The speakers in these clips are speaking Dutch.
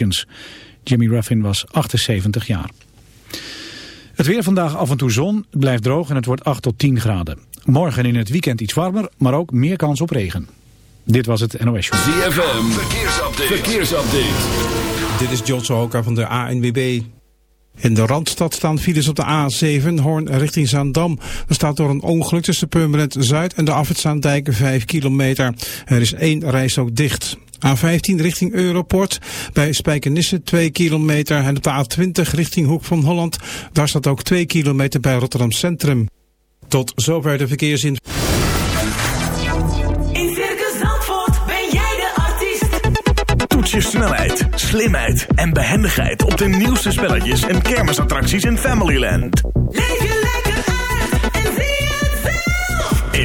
Temptations. Jimmy Ruffin was 78 jaar. Het weer vandaag af en toe zon, het blijft droog en het wordt 8 tot 10 graden. Morgen in het weekend iets warmer, maar ook meer kans op regen. Dit was het NOS Show. ZFM, verkeersupdate. verkeersupdate. Dit is John Sohoka van de ANWB. In de Randstad staan files op de A7, Hoorn richting Zaandam. Er staat door een ongeluk tussen Purmerend Zuid en de Afritzaandijk 5 kilometer. Er is één reis ook dicht. A15 richting Europort, bij Spijkenisse 2 kilometer. En op de A20 richting Hoek van Holland, daar staat ook 2 kilometer bij Rotterdam Centrum. Tot zover de verkeersin. In Circus Zandvoort ben jij de artiest. Toets je snelheid, slimheid en behendigheid op de nieuwste spelletjes en kermisattracties in Familyland. Leef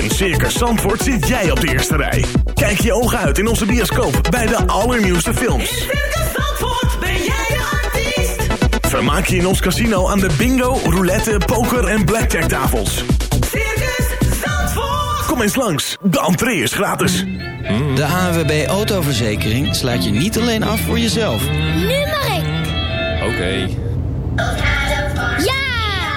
In Circus Zandvoort zit jij op de eerste rij. Kijk je ogen uit in onze bioscoop bij de allernieuwste In films. Circus Zandvoort ben jij de artiest. Vermaak je in ons casino aan de bingo, roulette, poker en blackjack tafels. Circus Zandvoort. Kom eens langs, de entree is gratis. De ANWB Autoverzekering sluit je niet alleen af voor jezelf. Nu mag ik. Oké.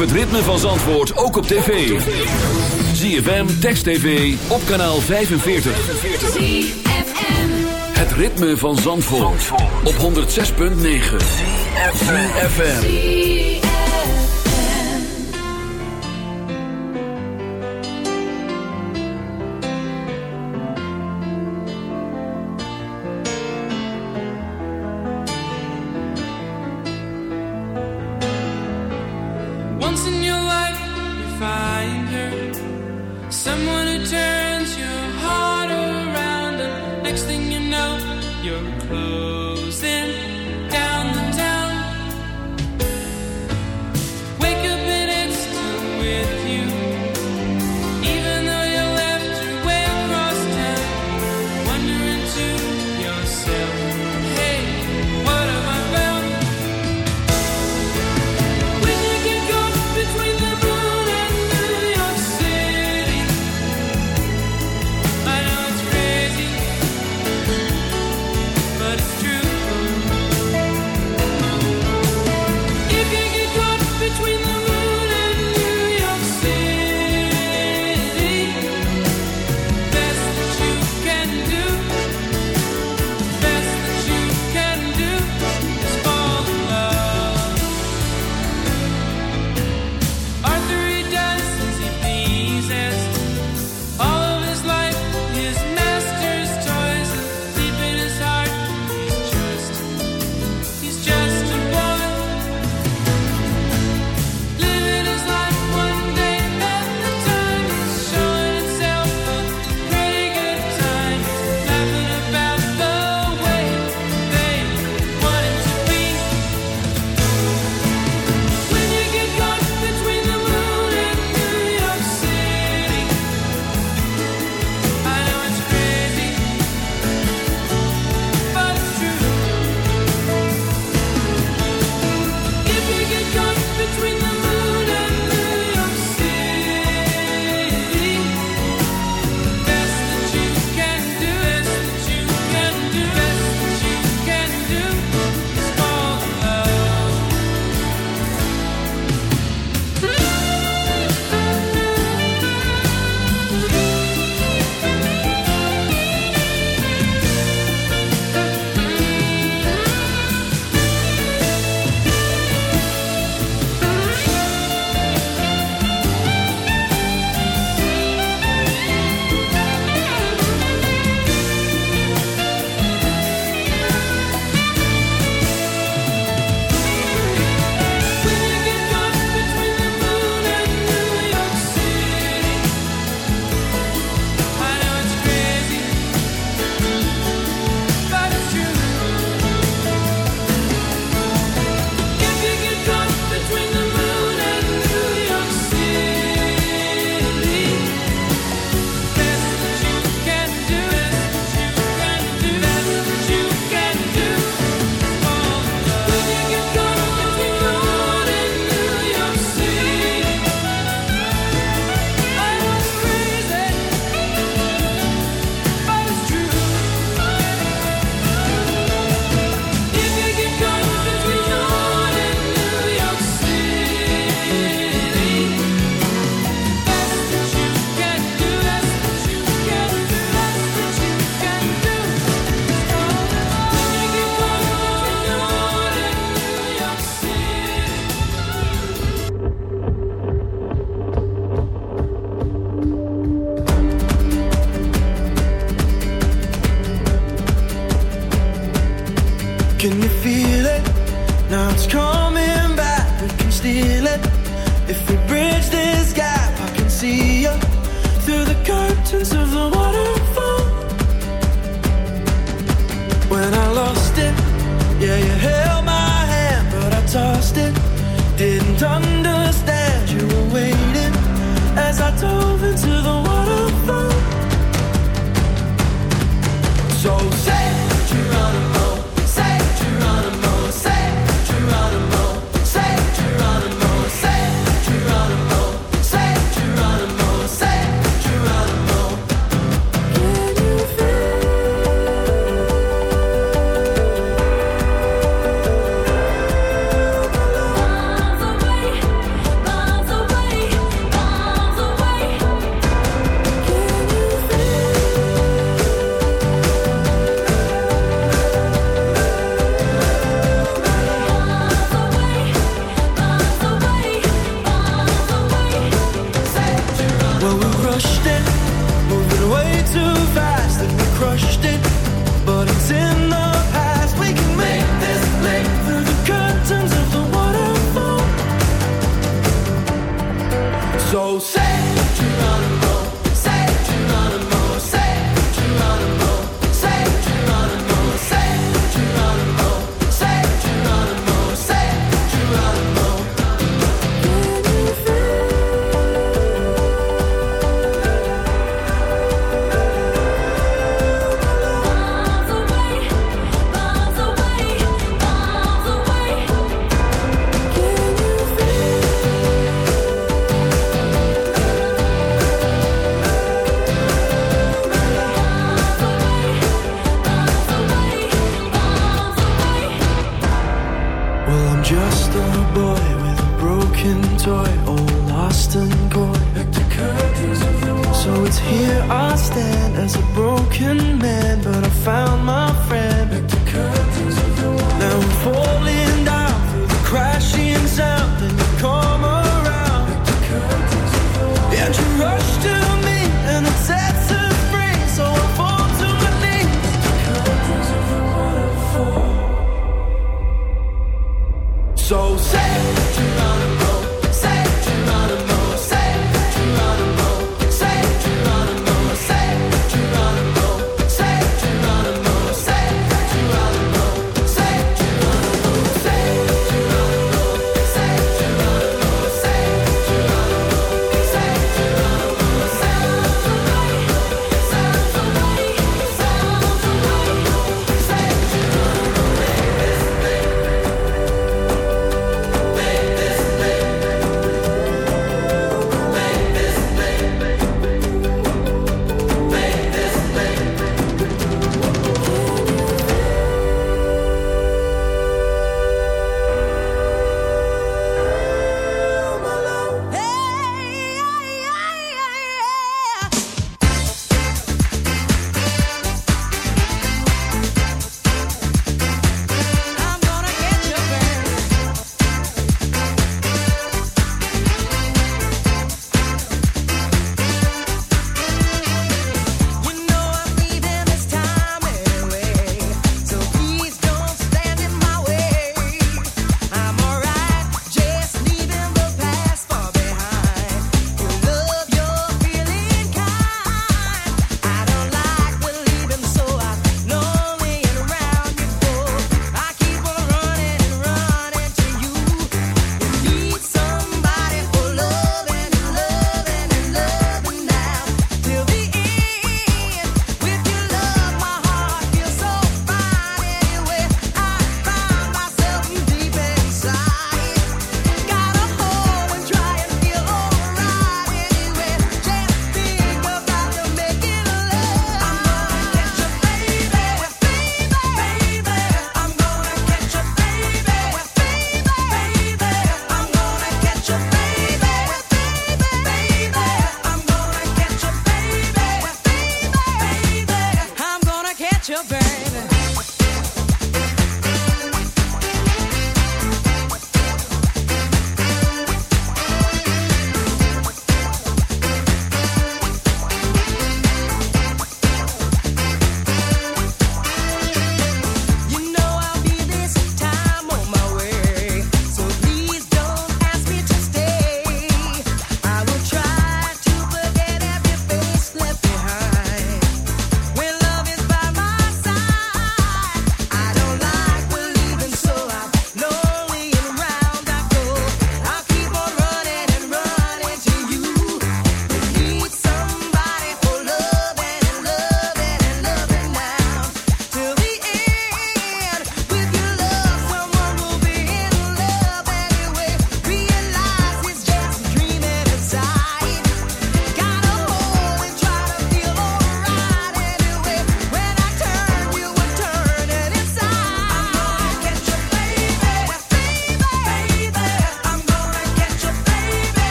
het ritme van Zandvoort ook op tv. ZFM, Text TV, op kanaal 45. Het ritme van Zandvoort, op 106.9. FM.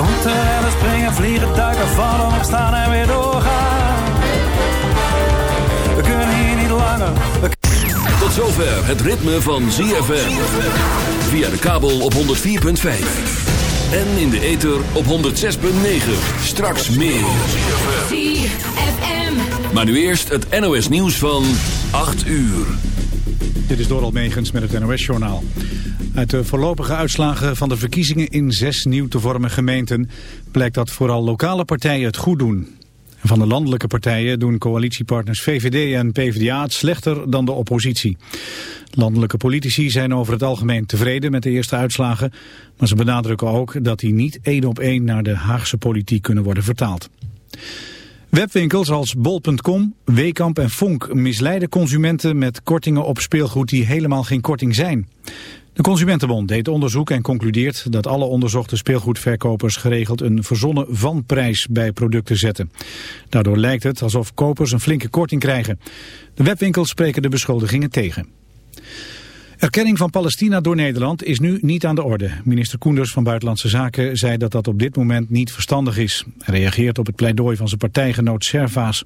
We moeten rennen, springen, vliegen, duiken, vallen, opstaan en weer doorgaan. We kunnen hier niet langer. we Tot zover het ritme van ZFM. Via de kabel op 104.5. En in de ether op 106.9. Straks meer. ZFM. Maar nu eerst het NOS nieuws van 8 uur. Dit is Doral Megens met het NOS-journaal. Uit de voorlopige uitslagen van de verkiezingen in zes nieuw te vormen gemeenten... blijkt dat vooral lokale partijen het goed doen. Van de landelijke partijen doen coalitiepartners VVD en PvdA het slechter dan de oppositie. Landelijke politici zijn over het algemeen tevreden met de eerste uitslagen... maar ze benadrukken ook dat die niet één op één naar de Haagse politiek kunnen worden vertaald. Webwinkels als bol.com, Weekamp en Fonk misleiden consumenten met kortingen op speelgoed die helemaal geen korting zijn. De Consumentenbond deed onderzoek en concludeert dat alle onderzochte speelgoedverkopers geregeld een verzonnen vanprijs bij producten zetten. Daardoor lijkt het alsof kopers een flinke korting krijgen. De webwinkels spreken de beschuldigingen tegen. Erkenning van Palestina door Nederland is nu niet aan de orde. Minister Koenders van Buitenlandse Zaken zei dat dat op dit moment niet verstandig is. Hij reageert op het pleidooi van zijn partijgenoot Servaas.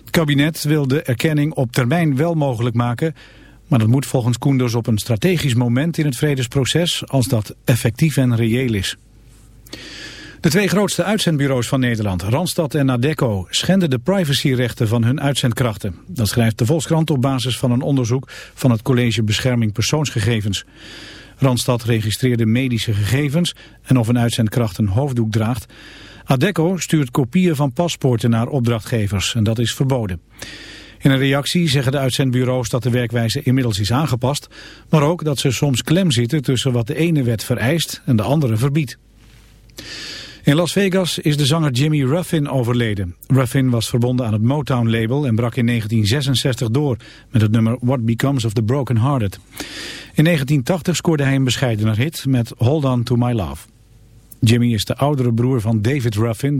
Het kabinet wil de erkenning op termijn wel mogelijk maken... maar dat moet volgens Koenders op een strategisch moment in het vredesproces... als dat effectief en reëel is. De twee grootste uitzendbureaus van Nederland, Randstad en Adecco, schenden de privacyrechten van hun uitzendkrachten. Dat schrijft de Volkskrant op basis van een onderzoek van het College Bescherming Persoonsgegevens. Randstad registreerde medische gegevens en of een uitzendkracht een hoofddoek draagt. Adecco stuurt kopieën van paspoorten naar opdrachtgevers en dat is verboden. In een reactie zeggen de uitzendbureaus dat de werkwijze inmiddels is aangepast, maar ook dat ze soms klem zitten tussen wat de ene wet vereist en de andere verbiedt. In Las Vegas is de zanger Jimmy Ruffin overleden. Ruffin was verbonden aan het Motown-label en brak in 1966 door met het nummer What Becomes of the Broken Hearted. In 1980 scoorde hij een bescheidener hit met Hold On To My Love. Jimmy is de oudere broer van David Ruffin.